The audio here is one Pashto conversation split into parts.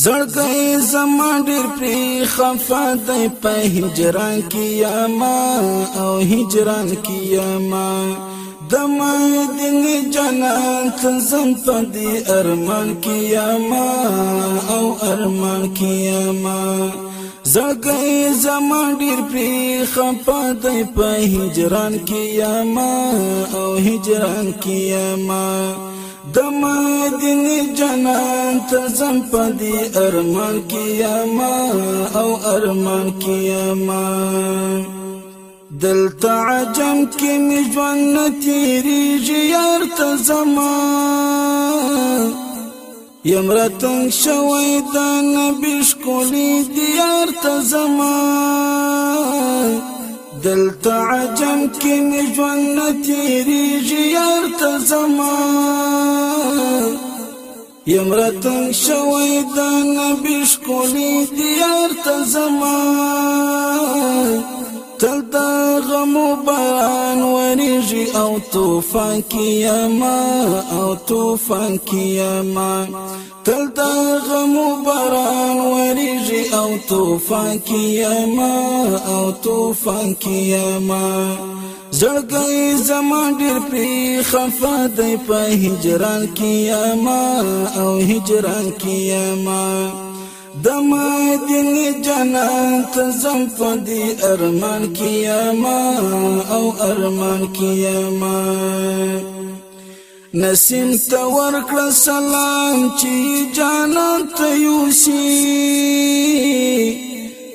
زړګي زما ډېر پری خفا دی په هجران کې یا ما او هجران کې یا ما د ما دین جنت زم په دې ارمان کې یا ما او ارمان کې یا ما زړګي زما ډېر پری خفا دی په هجران کې یا ما او هجران کې یا ما د مدینه جنان ته زم پدی ارمان کیما او ارمان کیما دلته عجم کې می ژوند تیریږي یار ته زما یم راتنګ شوی د نبی ښکلی دیار ته زما دلت عجم كن مې تيري جيار تزمان ته زمان یم رتنګ شوی دا زمان تل دا غمو بان وریجی او توفان کیما او توفان کیما تل دا غمو باران وریجی او توفان کیما او توفان کیما زړګي زما ډېر پری خفه دی په هجران کیما او هجران کیما د مدینه جنت زم فدی ارمان کیما او ارمان کیما نسیم تا ورکړه سلام چې جنت یوسی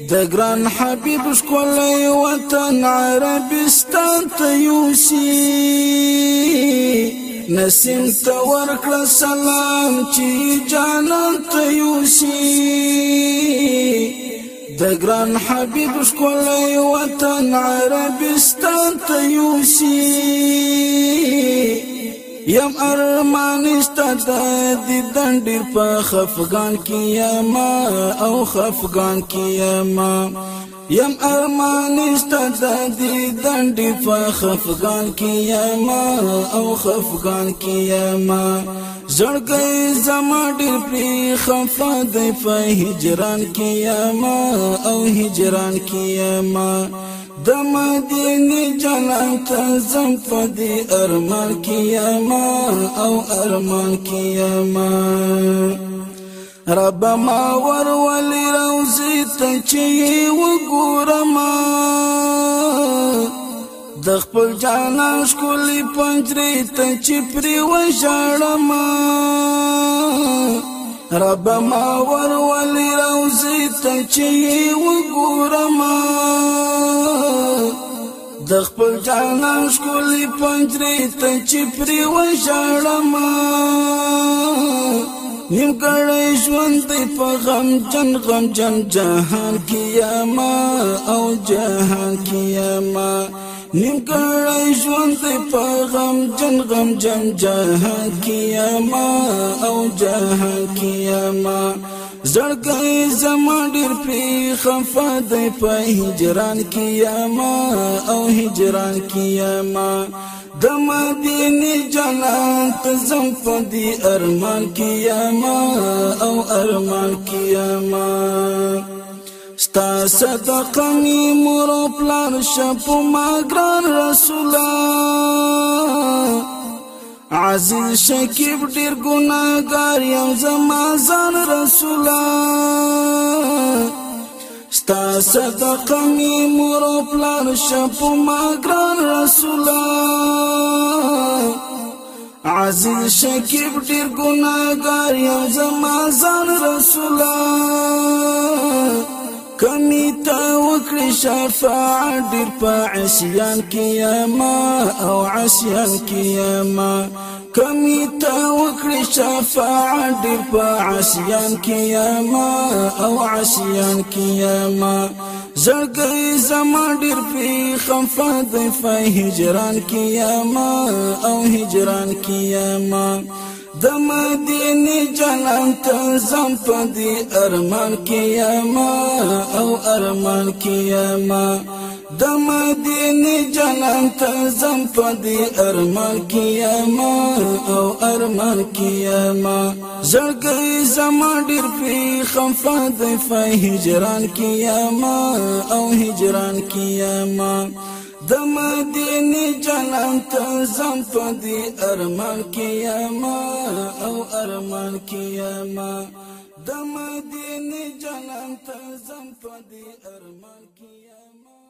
د ګران حبيب ښکلی وطن عربستان ته یوسي نسیم ته ورکړه سلام چې جانان ته یوسي د ګران حبيب ښکلی وطن عربستان ته یوسي یم ارمانستا د دیدن ډیر په خفغان کې یم او خفغان کې یم یم ارمان است د دې دندې په خفغان کې یم او خفغان کې یم زړګي زما ډېر پری خفا د په هجران کې یم او هجران کې یم د مدینه جنان ته زم په دې ارمان کې یم او ارمان کې یم رب ما ور ولي روزي ته چې وګورم د خپل جانان ښکلی پنجرې ته چې پرې وژړم رب ما ور ولي روزي ته چې وګورم د خپل جانان ښکلی پنجرې ته چې پرې وژړم نیم کړی ژوند دی په غم جن غم جن جهان کیما او جهان کیما نیم کړی ژوند دی په غم جن غم جن جهان کیما او جهان کیما زړګي زما ډېر پری خفه دی په هجران کیما او هجران کیما د مدینه جنت زم فدی ارمان کیما او ارمان کیما ستا صدق می مور پلان شپ ما ګران رسولا عزیز شکیب ډیر ګناګار یم زما ځان رسولا ستا صدقه می مور پلار شپ ما ګران رسول عزیز شکیب ډیر ګناګار یم زما رسول کمی تا وکړی شفاعت ډیر په عصیان کې ما او عصیان کې کمی تا وکړی شفاعت دی په عصیان کیما او عصیان کیما زړګي زما ډیر په خفد په هجران کیما او هجران کیما د مدینه جنان ته زم په دی ارمان کیما او ارمان کیما د مدینه جنان ته زم پدې ارمان کیما او ارمان کیما زړګي زم ډیر په خفاد هجران کیما او هجران کیما د مدینه جنان ته زم پدې ارمان کیما او ارمان کیما د مدینه جنان ته زم پدې ارمان کیما